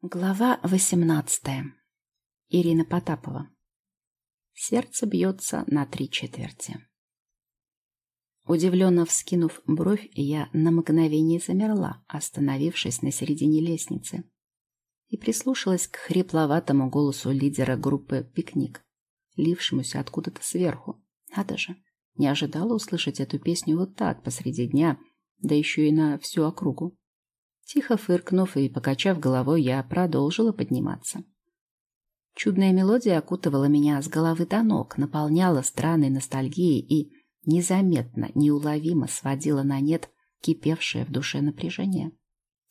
Глава восемнадцатая. Ирина Потапова. Сердце бьется на три четверти. Удивленно вскинув бровь, я на мгновение замерла, остановившись на середине лестницы, и прислушалась к хрипловатому голосу лидера группы «Пикник», лившемуся откуда-то сверху. Надо же, не ожидала услышать эту песню вот так, посреди дня, да еще и на всю округу. Тихо фыркнув и покачав головой, я продолжила подниматься. Чудная мелодия окутывала меня с головы до ног, наполняла странной ностальгией и незаметно, неуловимо сводила на нет кипевшее в душе напряжение.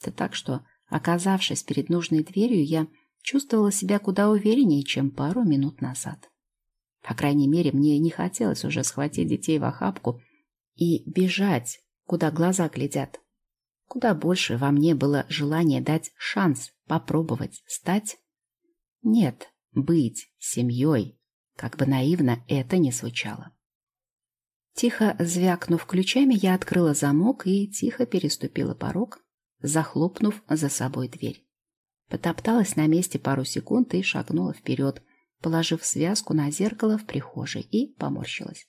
Да так что, оказавшись перед нужной дверью, я чувствовала себя куда увереннее, чем пару минут назад. По крайней мере, мне не хотелось уже схватить детей в охапку и бежать, куда глаза глядят. Куда больше во мне было желание дать шанс попробовать стать... Нет, быть семьей, как бы наивно это ни звучало. Тихо звякнув ключами, я открыла замок и тихо переступила порог, захлопнув за собой дверь. Потопталась на месте пару секунд и шагнула вперед, положив связку на зеркало в прихожей и поморщилась.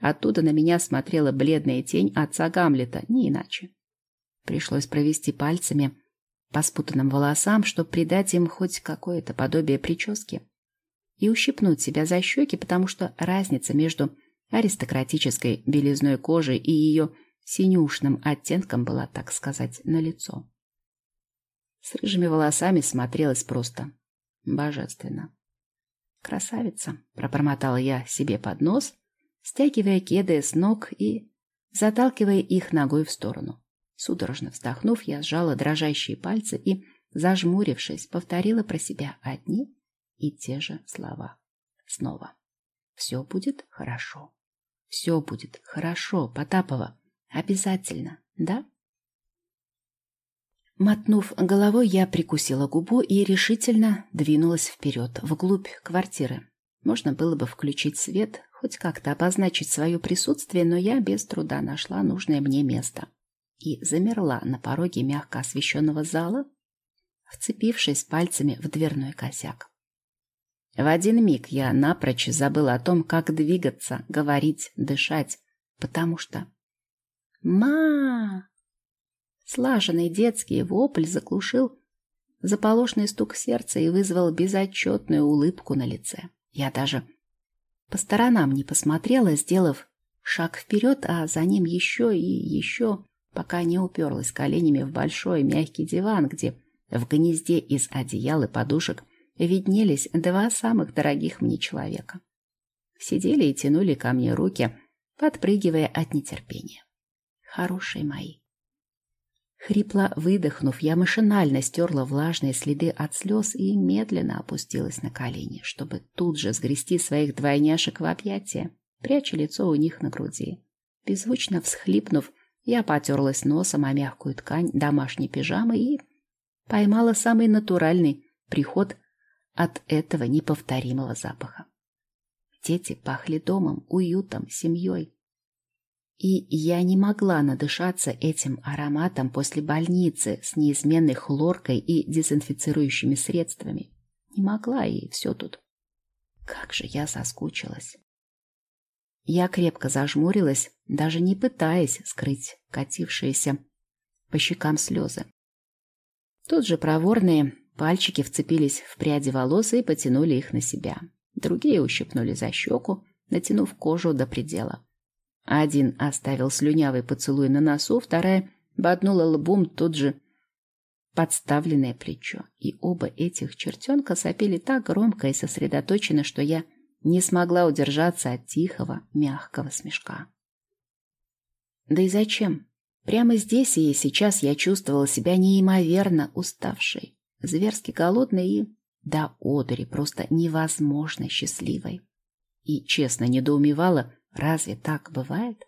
Оттуда на меня смотрела бледная тень отца Гамлета, не иначе. Пришлось провести пальцами по спутанным волосам, чтобы придать им хоть какое-то подобие прически. И ущипнуть себя за щеки, потому что разница между аристократической белизной кожи и ее синюшным оттенком была, так сказать, налицо. С рыжими волосами смотрелась просто божественно. «Красавица!» — пробормотала я себе под нос, стягивая кеды с ног и заталкивая их ногой в сторону. Судорожно вздохнув, я сжала дрожащие пальцы и, зажмурившись, повторила про себя одни и те же слова. Снова. Все будет хорошо. Все будет хорошо, Потапова. Обязательно, да? Мотнув головой, я прикусила губу и решительно двинулась вперед, вглубь квартиры. Можно было бы включить свет, хоть как-то обозначить свое присутствие, но я без труда нашла нужное мне место и замерла на пороге мягко освещенного зала, вцепившись пальцами в дверной косяк. В один миг я напрочь забыла о том, как двигаться, говорить, дышать, потому что... «Ма!» Слаженный детский вопль заглушил заполошный стук сердца и вызвал безотчетную улыбку на лице. Я даже по сторонам не посмотрела, сделав шаг вперед, а за ним еще и еще пока не уперлась коленями в большой мягкий диван, где в гнезде из одеял и подушек виднелись два самых дорогих мне человека. Сидели и тянули ко мне руки, подпрыгивая от нетерпения. Хорошие мои. Хрипло выдохнув, я машинально стерла влажные следы от слез и медленно опустилась на колени, чтобы тут же сгрести своих двойняшек в объятия, пряча лицо у них на груди. Беззвучно всхлипнув, я потерлась носом о мягкую ткань домашней пижамы и поймала самый натуральный приход от этого неповторимого запаха. Дети пахли домом, уютом, семьей. И я не могла надышаться этим ароматом после больницы с неизменной хлоркой и дезинфицирующими средствами. Не могла, и все тут. Как же я соскучилась. Я крепко зажмурилась, даже не пытаясь скрыть катившиеся по щекам слезы. Тут же проворные пальчики вцепились в пряди волос и потянули их на себя. Другие ущипнули за щеку, натянув кожу до предела. Один оставил слюнявый поцелуй на носу, вторая боднула лбом тут же подставленное плечо. И оба этих чертенка сопели так громко и сосредоточенно, что я не смогла удержаться от тихого, мягкого смешка. Да и зачем? Прямо здесь и сейчас я чувствовала себя неимоверно уставшей, зверски голодной и до одури просто невозможно счастливой. И честно недоумевала, разве так бывает?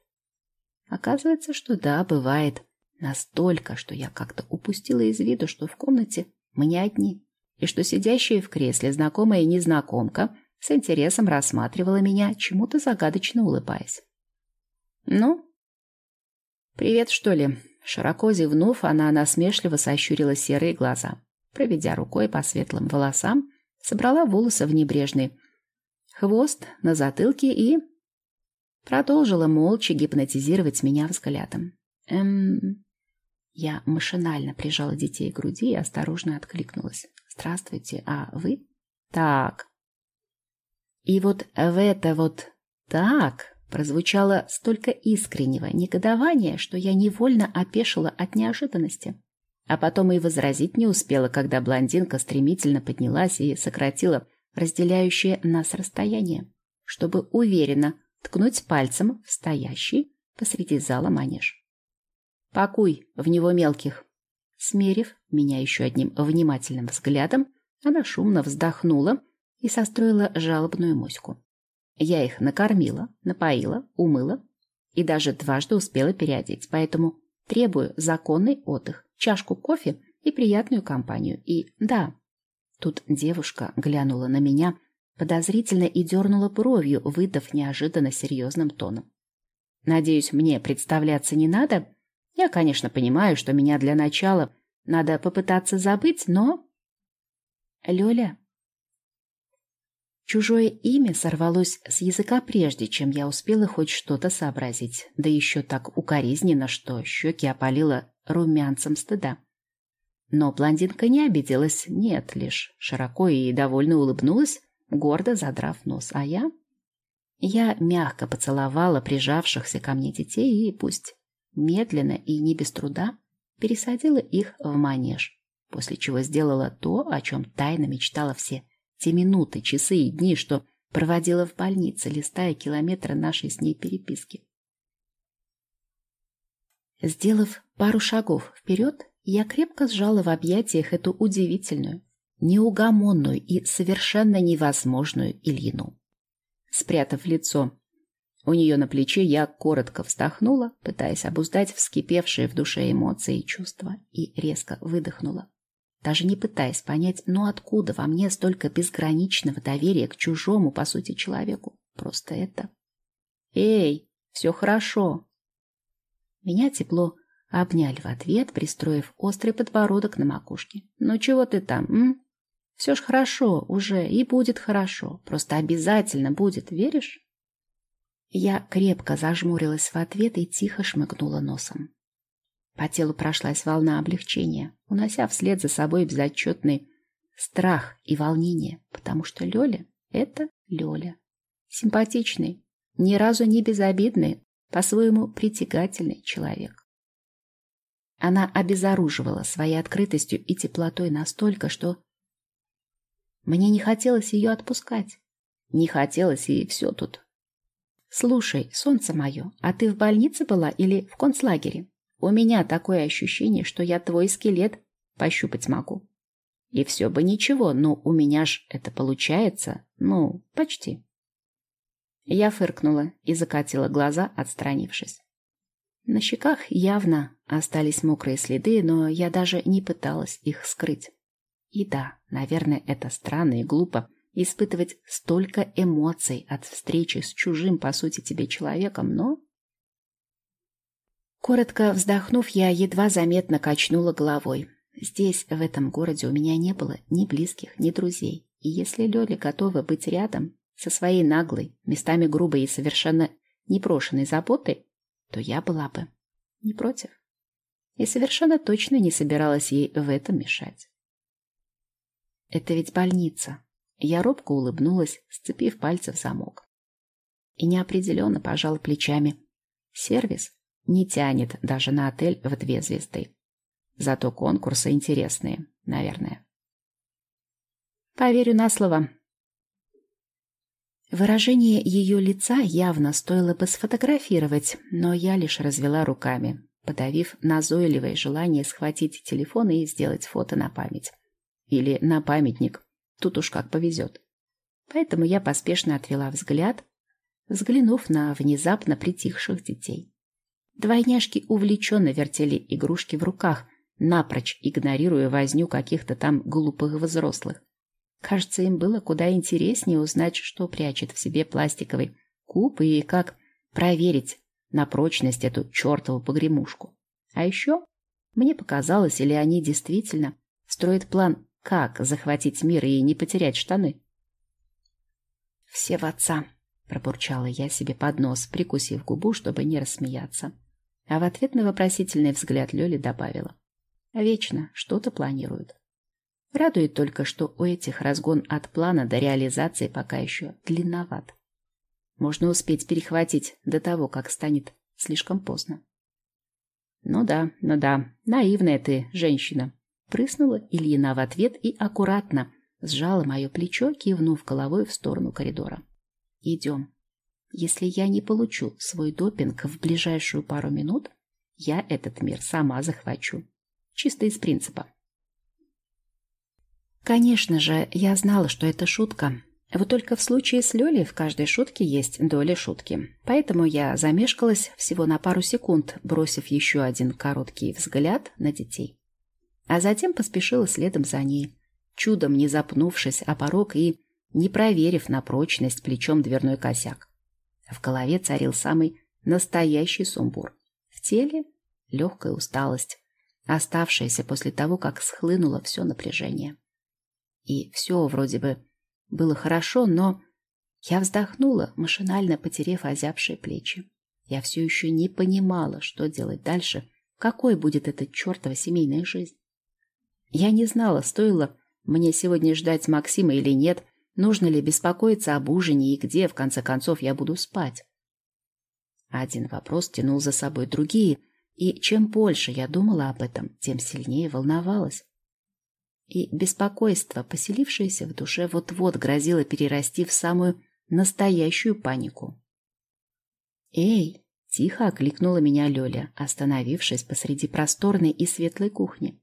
Оказывается, что да, бывает. Настолько, что я как-то упустила из виду, что в комнате мы не одни, и что сидящая в кресле знакомая незнакомка с интересом рассматривала меня, чему-то загадочно улыбаясь. «Ну?» «Привет, что ли?» Широко зевнув, она насмешливо сощурила серые глаза. проведя рукой по светлым волосам, собрала волосы в небрежный хвост на затылке и продолжила молча гипнотизировать меня взглядом. Эм... Я машинально прижала детей к груди и осторожно откликнулась. «Здравствуйте, а вы?» «Так». И вот в это вот «так» прозвучало столько искреннего негодования, что я невольно опешила от неожиданности. А потом и возразить не успела, когда блондинка стремительно поднялась и сократила разделяющее нас расстояние, чтобы уверенно ткнуть пальцем в стоящий посреди зала манеж. «Пакуй в него мелких!» Смерив меня еще одним внимательным взглядом, она шумно вздохнула и состроила жалобную моську. Я их накормила, напоила, умыла и даже дважды успела переодеть, поэтому требую законный отдых, чашку кофе и приятную компанию. И да, тут девушка глянула на меня подозрительно и дернула бровью, выдав неожиданно серьезным тоном. Надеюсь, мне представляться не надо? Я, конечно, понимаю, что меня для начала надо попытаться забыть, но... Лёля. Чужое имя сорвалось с языка прежде, чем я успела хоть что-то сообразить, да еще так укоризненно, что щеки опалило румянцем стыда. Но блондинка не обиделась, нет, лишь широко и довольно улыбнулась, гордо задрав нос, а я... Я мягко поцеловала прижавшихся ко мне детей и пусть медленно и не без труда пересадила их в манеж, после чего сделала то, о чем тайно мечтала все те минуты, часы и дни, что проводила в больнице, листая километры нашей с ней переписки. Сделав пару шагов вперед, я крепко сжала в объятиях эту удивительную, неугомонную и совершенно невозможную Ильину. Спрятав лицо у нее на плече я коротко вздохнула, пытаясь обуздать вскипевшие в душе эмоции и чувства, и резко выдохнула. Даже не пытаясь понять, ну откуда во мне столько безграничного доверия к чужому, по сути, человеку. Просто это. «Эй, все хорошо!» Меня тепло обняли в ответ, пристроив острый подбородок на макушке. «Ну чего ты там, м? Все ж хорошо уже, и будет хорошо. Просто обязательно будет, веришь?» Я крепко зажмурилась в ответ и тихо шмыгнула носом. По телу прошлась волна облегчения, унося вслед за собой безотчетный страх и волнение, потому что Лёля — это Лёля. Симпатичный, ни разу не безобидный, по-своему притягательный человек. Она обезоруживала своей открытостью и теплотой настолько, что мне не хотелось ее отпускать. Не хотелось, и все тут. «Слушай, солнце мое, а ты в больнице была или в концлагере? У меня такое ощущение, что я твой скелет пощупать могу. И все бы ничего, но у меня ж это получается, ну, почти». Я фыркнула и закатила глаза, отстранившись. На щеках явно остались мокрые следы, но я даже не пыталась их скрыть. И да, наверное, это странно и глупо, испытывать столько эмоций от встречи с чужим, по сути, тебе человеком, но... Коротко вздохнув, я едва заметно качнула головой. Здесь, в этом городе, у меня не было ни близких, ни друзей. И если Лёля готова быть рядом со своей наглой, местами грубой и совершенно непрошенной заботой, то я была бы не против. И совершенно точно не собиралась ей в этом мешать. Это ведь больница, я робко улыбнулась, сцепив пальцы в замок. И неопределенно пожала плечами. Сервис не тянет даже на отель в две звезды. Зато конкурсы интересные, наверное. Поверю на слово. Выражение ее лица явно стоило бы сфотографировать, но я лишь развела руками, подавив назойливое желание схватить телефон и сделать фото на память. Или на памятник, Тут уж как повезет. Поэтому я поспешно отвела взгляд, взглянув на внезапно притихших детей. Двойняшки увлеченно вертели игрушки в руках, напрочь игнорируя возню каких-то там глупых взрослых. Кажется, им было куда интереснее узнать, что прячет в себе пластиковый куб и как проверить на прочность эту чертову погремушку. А еще мне показалось, или они действительно Строит план, как захватить мир и не потерять штаны. «Все в отца», — пробурчала я себе под нос, прикусив губу, чтобы не рассмеяться. А в ответ на вопросительный взгляд Лёли добавила. «Вечно что-то планируют». Радует только, что у этих разгон от плана до реализации пока еще длинноват. Можно успеть перехватить до того, как станет слишком поздно. «Ну да, ну да, наивная ты, женщина», — прыснула Ильина в ответ и аккуратно сжала мое плечо, кивнув головой в сторону коридора. «Идем. Если я не получу свой допинг в ближайшую пару минут, я этот мир сама захвачу. Чисто из принципа. Конечно же, я знала, что это шутка. Вот только в случае с Лёлей в каждой шутке есть доля шутки. Поэтому я замешкалась всего на пару секунд, бросив еще один короткий взгляд на детей. А затем поспешила следом за ней, чудом не запнувшись о порог и не проверив на прочность плечом дверной косяк. В голове царил самый настоящий сумбур. В теле легкая усталость, оставшаяся после того, как схлынуло все напряжение. И все вроде бы было хорошо, но я вздохнула, машинально потерев озябшие плечи. Я все еще не понимала, что делать дальше, какой будет эта чертова семейная жизнь. Я не знала, стоило мне сегодня ждать Максима или нет, нужно ли беспокоиться об ужине и где, в конце концов, я буду спать. Один вопрос тянул за собой другие, и чем больше я думала об этом, тем сильнее волновалась и беспокойство, поселившееся в душе, вот-вот грозило перерасти в самую настоящую панику. «Эй!» — тихо окликнула меня Лёля, остановившись посреди просторной и светлой кухни.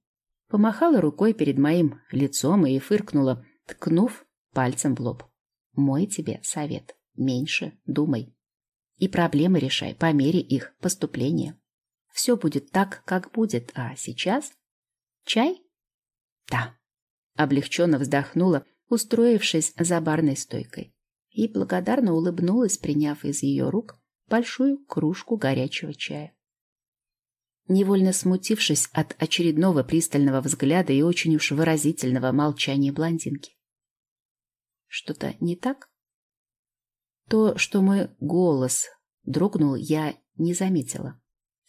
Помахала рукой перед моим лицом и фыркнула, ткнув пальцем в лоб. «Мой тебе совет. Меньше думай. И проблемы решай по мере их поступления. Все будет так, как будет, а сейчас... Чай?» «Да», — облегченно вздохнула, устроившись за барной стойкой, и благодарно улыбнулась, приняв из ее рук большую кружку горячего чая. Невольно смутившись от очередного пристального взгляда и очень уж выразительного молчания блондинки. Что-то не так? То, что мой голос дрогнул, я не заметила.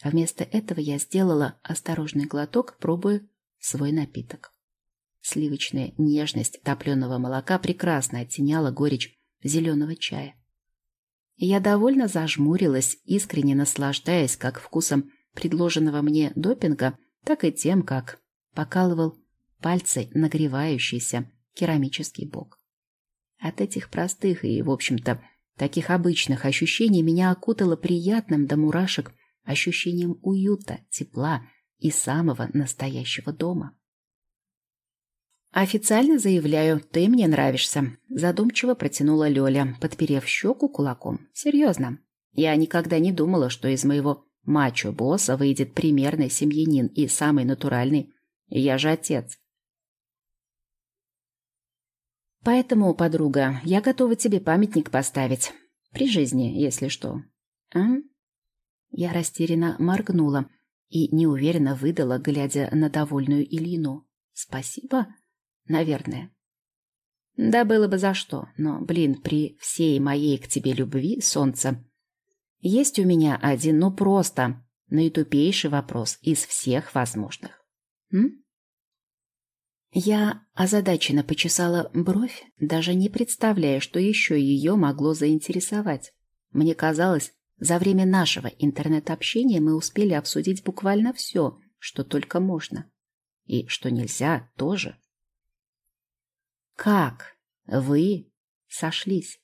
А вместо этого я сделала осторожный глоток, пробуя свой напиток. Сливочная нежность топленого молока прекрасно оттеняла горечь зеленого чая. Я довольно зажмурилась, искренне наслаждаясь как вкусом предложенного мне допинга, так и тем, как покалывал пальцы нагревающийся керамический бок. От этих простых и, в общем-то, таких обычных ощущений меня окутало приятным до мурашек ощущением уюта, тепла и самого настоящего дома. «Официально заявляю, ты мне нравишься», – задумчиво протянула Лёля, подперев щеку кулаком. «Серьезно. Я никогда не думала, что из моего мачо-босса выйдет примерный семьянин и самый натуральный. Я же отец». «Поэтому, подруга, я готова тебе памятник поставить. При жизни, если что». «А?» Я растерянно моргнула и неуверенно выдала, глядя на довольную Ильину. «Спасибо?» Наверное. Да было бы за что, но, блин, при всей моей к тебе любви, солнце, есть у меня один, ну просто, наитупейший вопрос из всех возможных. М? Я озадаченно почесала бровь, даже не представляя, что еще ее могло заинтересовать. Мне казалось, за время нашего интернет-общения мы успели обсудить буквально все, что только можно. И что нельзя тоже. Как вы сошлись?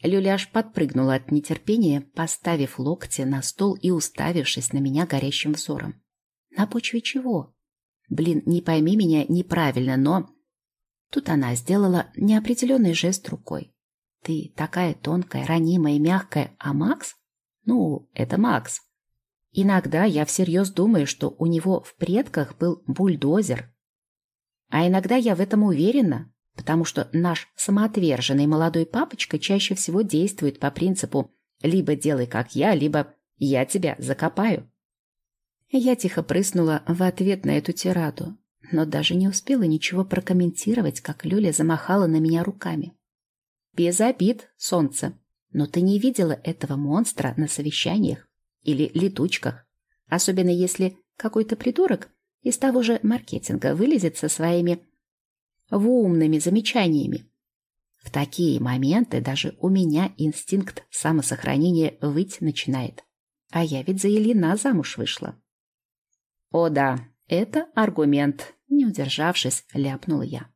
Люляш подпрыгнула от нетерпения, поставив локти на стол и уставившись на меня горящим взором. На почве чего? Блин, не пойми меня неправильно, но... Тут она сделала неопределенный жест рукой. Ты такая тонкая, ранимая, мягкая, а Макс? Ну, это Макс. Иногда я всерьез думаю, что у него в предках был бульдозер, а иногда я в этом уверена, потому что наш самоотверженный молодой папочка чаще всего действует по принципу «либо делай как я, либо я тебя закопаю». Я тихо прыснула в ответ на эту тираду. но даже не успела ничего прокомментировать, как Люля замахала на меня руками. «Без обид, солнце, но ты не видела этого монстра на совещаниях или летучках, особенно если какой-то придурок из того же маркетинга вылезет со своими умными замечаниями. В такие моменты даже у меня инстинкт самосохранения выть начинает. А я ведь за Елена замуж вышла. О да, это аргумент, не удержавшись, ляпнула я.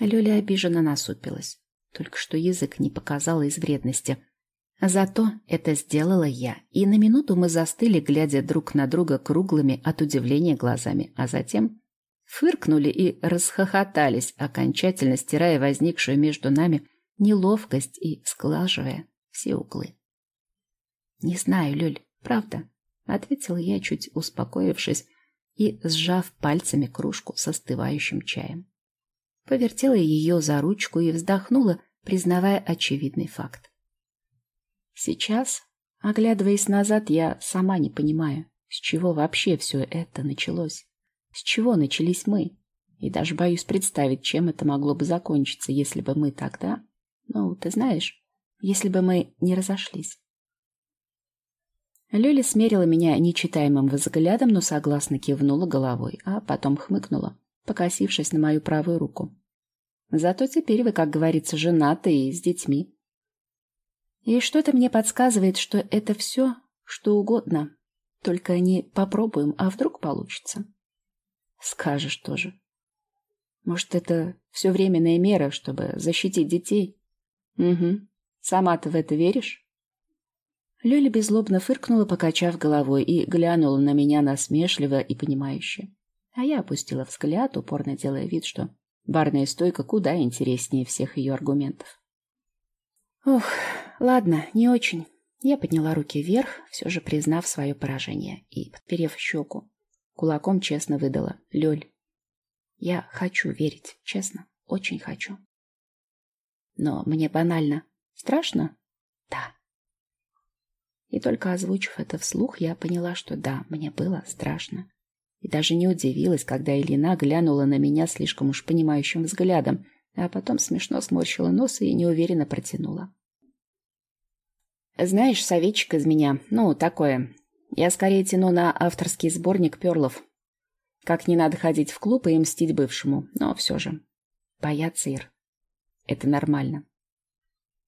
Лёля обиженно насупилась. Только что язык не показала из вредности. Зато это сделала я, и на минуту мы застыли, глядя друг на друга круглыми от удивления глазами, а затем фыркнули и расхохотались, окончательно стирая возникшую между нами неловкость и сглаживая все углы. «Не знаю, Люль, правда», — ответила я, чуть успокоившись и сжав пальцами кружку с остывающим чаем. Повертела ее за ручку и вздохнула, признавая очевидный факт. Сейчас, оглядываясь назад, я сама не понимаю, с чего вообще все это началось. С чего начались мы? И даже боюсь представить, чем это могло бы закончиться, если бы мы тогда... Ну, ты знаешь, если бы мы не разошлись. Лёля смерила меня нечитаемым взглядом, но согласно кивнула головой, а потом хмыкнула, покосившись на мою правую руку. Зато теперь вы, как говорится, женаты и с детьми. И что-то мне подсказывает, что это все, что угодно. Только не попробуем, а вдруг получится. Скажешь тоже. Может, это все временная мера, чтобы защитить детей? Угу. Сама-то в это веришь? Лёля беззлобно фыркнула, покачав головой, и глянула на меня насмешливо и понимающе. А я опустила взгляд, упорно делая вид, что барная стойка куда интереснее всех ее аргументов. Ох, ладно, не очень. Я подняла руки вверх, все же признав свое поражение, и, подперев щеку, кулаком честно выдала. Лёль, я хочу верить, честно, очень хочу. Но мне банально. Страшно? Да. И только озвучив это вслух, я поняла, что да, мне было страшно. И даже не удивилась, когда Элина глянула на меня слишком уж понимающим взглядом, а потом смешно сморщила нос и неуверенно протянула. «Знаешь, советчик из меня, ну, такое. Я скорее тяну на авторский сборник перлов. Как не надо ходить в клуб и мстить бывшему, но все же. Бояться, Ир. Это нормально.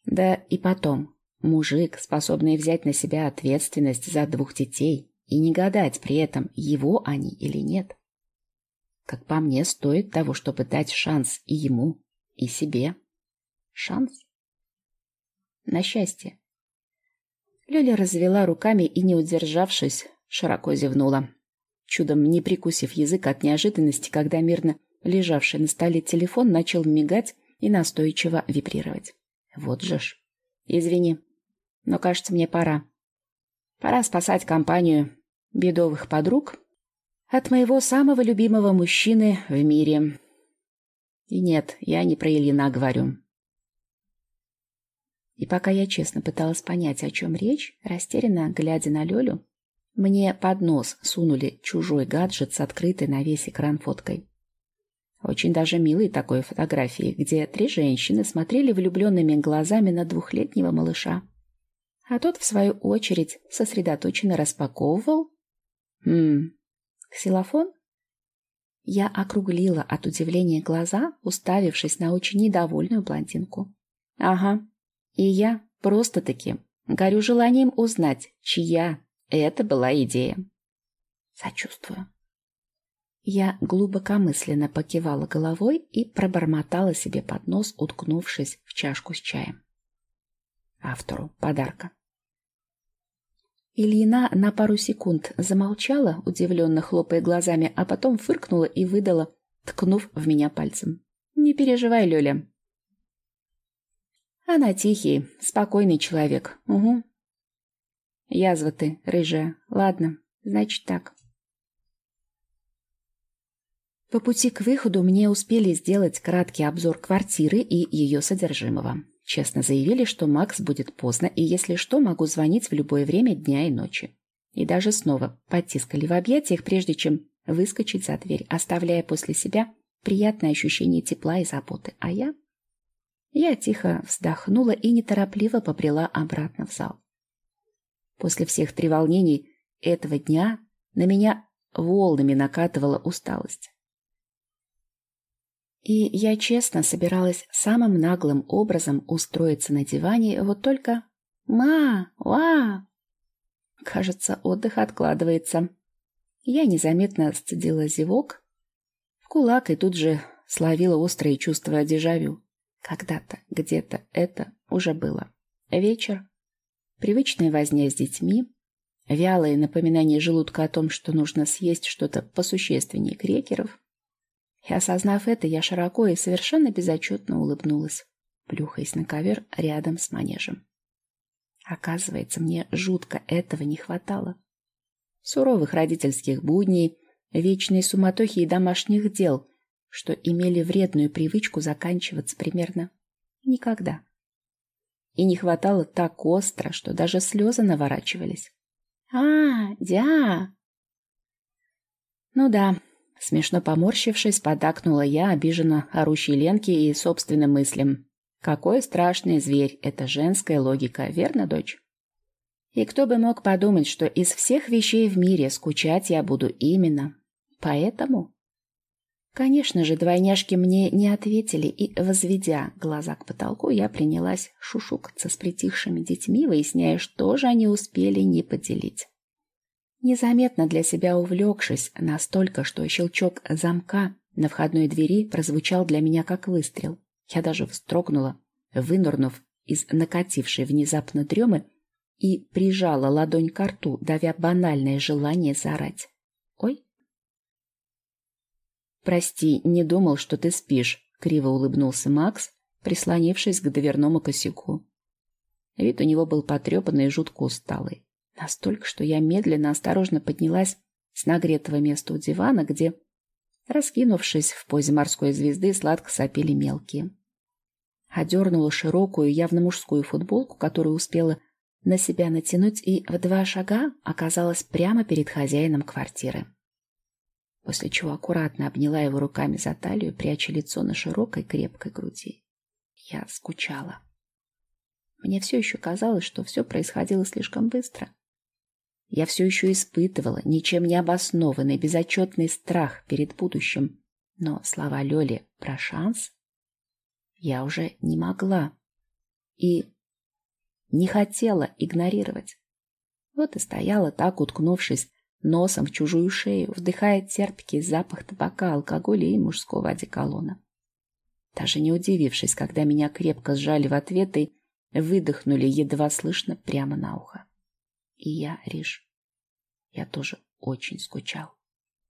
Да и потом, Мужик, способный взять на себя ответственность за двух детей и не гадать при этом, его они или нет. Как по мне, стоит того, чтобы дать шанс и ему, и себе. Шанс? На счастье. Лёля развела руками и, не удержавшись, широко зевнула. Чудом не прикусив язык от неожиданности, когда мирно лежавший на столе телефон начал мигать и настойчиво вибрировать. Вот же ж. Извини, но, кажется, мне пора. Пора спасать компанию бедовых подруг от моего самого любимого мужчины в мире. И нет, я не про Ильина говорю. И пока я честно пыталась понять, о чем речь, растерянно глядя на Лёлю, мне под нос сунули чужой гаджет с открытой на весь экран фоткой. Очень даже милой такой фотографии, где три женщины смотрели влюбленными глазами на двухлетнего малыша а тот, в свою очередь, сосредоточенно распаковывал... Хм... Ксилофон? Я округлила от удивления глаза, уставившись на очень недовольную блондинку. Ага, и я просто-таки горю желанием узнать, чья это была идея. Сочувствую. Я глубокомысленно покивала головой и пробормотала себе под нос, уткнувшись в чашку с чаем. Автору подарка. Ильина на пару секунд замолчала, удивленно хлопая глазами, а потом фыркнула и выдала, ткнув в меня пальцем. «Не переживай, Лёля». «Она тихий, спокойный человек. Угу». «Язва ты, рыжая. Ладно, значит так». По пути к выходу мне успели сделать краткий обзор квартиры и ее содержимого. Честно заявили, что Макс будет поздно, и если что, могу звонить в любое время дня и ночи. И даже снова потискали в объятиях, прежде чем выскочить за дверь, оставляя после себя приятное ощущение тепла и заботы. А я... Я тихо вздохнула и неторопливо побрела обратно в зал. После всех треволнений этого дня на меня волнами накатывала усталость. И я честно собиралась самым наглым образом устроиться на диване, вот только... «Ма! Ва!» Кажется, отдых откладывается. Я незаметно сцедила зевок в кулак и тут же словила острые чувства дежавю. Когда-то, где-то это уже было. Вечер, привычная возня с детьми, вялое напоминание желудка о том, что нужно съесть что-то посущественнее крекеров. И осознав это, я широко и совершенно безотчетно улыбнулась, плюхаясь на ковер рядом с манежем. Оказывается, мне жутко этого не хватало. Суровых родительских будней, вечной суматохи и домашних дел, что имели вредную привычку заканчиваться примерно никогда. И не хватало так остро, что даже слезы наворачивались. «А, дя!» Ну да, смешно поморщившись, подакнула я обиженно орущей Ленке и собственным мыслям. Какой страшный зверь, это женская логика, верно, дочь? И кто бы мог подумать, что из всех вещей в мире скучать я буду именно поэтому? Конечно же, двойняшки мне не ответили, и, возведя глаза к потолку, я принялась шушукаться с притихшими детьми, выясняя, что же они успели не поделить. Незаметно для себя увлекшись настолько, что щелчок замка на входной двери прозвучал для меня как выстрел. Я даже вздрогнула, вынырнув из накатившей внезапно дремы и прижала ладонь к рту, давя банальное желание заорать. «Ой!» «Прости, не думал, что ты спишь», — криво улыбнулся Макс, прислонившись к дверному косяку. Вид у него был потрепанный и жутко усталый. Настолько, что я медленно, осторожно поднялась с нагретого места у дивана, где, раскинувшись в позе морской звезды, сладко сопели мелкие. Одернула широкую, явно мужскую футболку, которую успела на себя натянуть, и в два шага оказалась прямо перед хозяином квартиры после чего аккуратно обняла его руками за талию, пряча лицо на широкой крепкой груди. Я скучала. Мне все еще казалось, что все происходило слишком быстро. Я все еще испытывала ничем не обоснованный, безотчетный страх перед будущим. Но слова Лёли про шанс я уже не могла и не хотела игнорировать. Вот и стояла так, уткнувшись носом в чужую шею, вдыхая терпкий запах табака, алкоголя и мужского одеколона. Даже не удивившись, когда меня крепко сжали в ответ и выдохнули едва слышно прямо на ухо. И я, Риш, я тоже очень скучал.